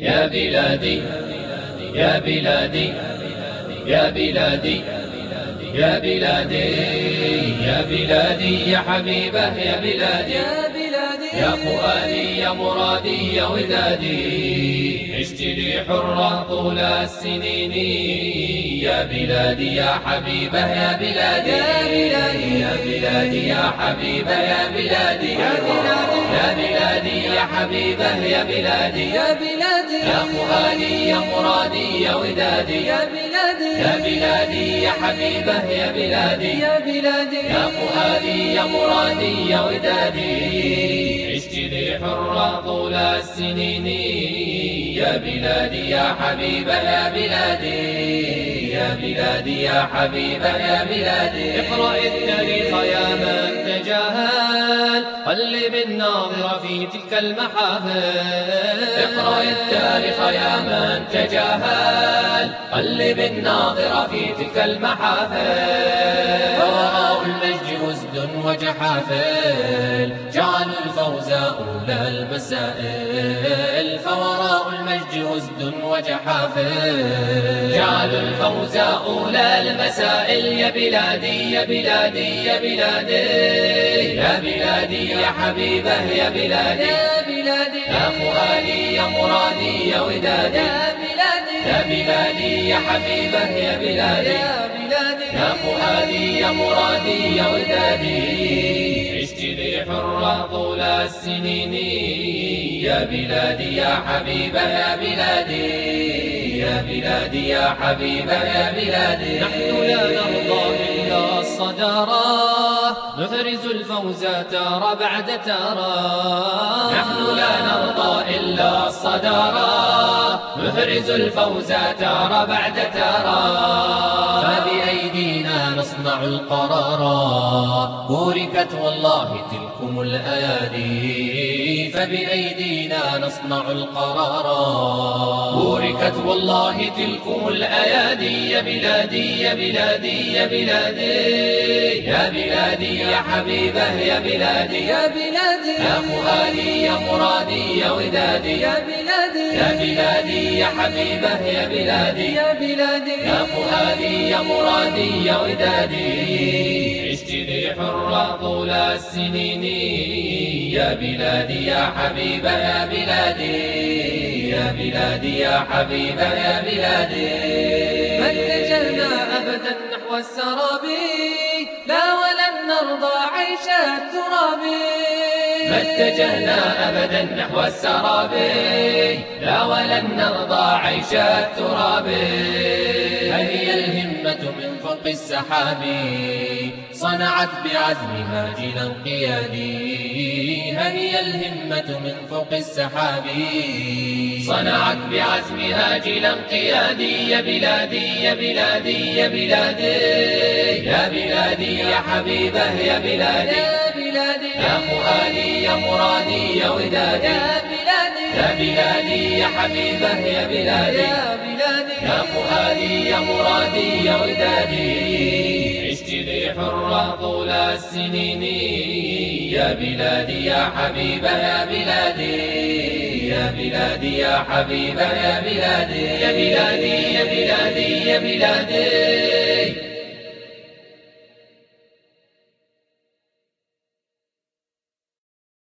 يا بلادي يا بلادي يا بلادي يا بلادي يا بلادي يا حبيبة يا بلادي. يا فؤادي يا مرادي يا ودادي. عشت لي حرة طول السنين. يا بلادي يا حبيبة يا بلادي. يا بلادي. يا بلادي يا حبيبة يا بلادي. يا بلادي. يا بلادي يا حبيبة يا بلادي. يا بلادي. يا فؤادي يا مرادي يا ودادي. يا بلادي. يا بلادي يا حبيبة يا بلادي. يا بلادي. يا فؤادي يا مرادي يا ودادي. عشت لي حرة طول السنين. يا بلادي يا حبيبة يا بلادي. يا بلادي يا حبيبة يا بلادي. اقرأ التاريخ يا من تجاهل قلب الناظر في تلك المحافل. التاريخ يا من تجاهل. قلب الناظر في تلك المحافل. فوراء المجد وزد وجحافل. جعلوا الفوز أولى المسائل. فوراء المجد وزد وجحافل. جعلوا الفوز أولى المسائل. يا بلادي يا بلادي يا بلادي. يا بلادي يا بلادي يا بلادي. يا فؤادي يا مرادي يا ودادي. يا بلادي. يا بلادي يا حبيبة يا بلادي. يا بلادي. يا فؤادي يا مرادي يا ودادي. عشت لي حرة طول السنين. يا بلادي يا حبيبة يا بلادي. يا بلادي يا حبيبة يا بلادي. نحن لا نرضى إلا الصدارة نحرز الفوز تارة بعد تارة نحن لا نرضى الصدارة نحرز الفوز تارة بعد تارة فبأيدينا نصنع القرار. بوركت والله تلكم الأيادي فبأيدينا نصنع القرار. بوركت والله تلكم الأيادي يا بلادي يا بلادي يا بلادي. يا بلادي يا حبيبة يا بلادي. يا بلادي. يا فؤادي يا مرادي. يا ودادي يا بلادي. يا بلادي يا حبيبة يا بلادي. يا بلادي. يا فؤادي يا مرادي يا ودادي. عشت لي حرة طول السنين. يا بلادي يا حبيبة يا بلادي. يا بلادي يا حبيبة يا بلادي. ما اتجهنا أبدا نحو السراب لا ولن نرضى عيش التراب. ما اتجهنا أبدا نحو السراب. لا ولن نرضى عيش التراب. هي الهمة من فوق السحاب؟ صنعت بعزمها جيلا قيادي هي الهمة من فوق السحاب؟ صنعت بعزمها جيلا قيادي يا بلادي يا بلادي يا بلادي. يا بلادي يا حبيبة يا بلادي. يا بلادي. يا فؤادي يا مرادي يا ودادي. يا بلادي. يا بلادي يا حبيبة يا بلادي. يا بلادي. يا فؤادي يا مرادي يا ودادي. عشت لي حرة طول السنين. يا بلادي يا حبيبة يا بلادي. يا بلادي يا حبيبة يا بلادي. يا بلادي يا بلادي يا بلادي.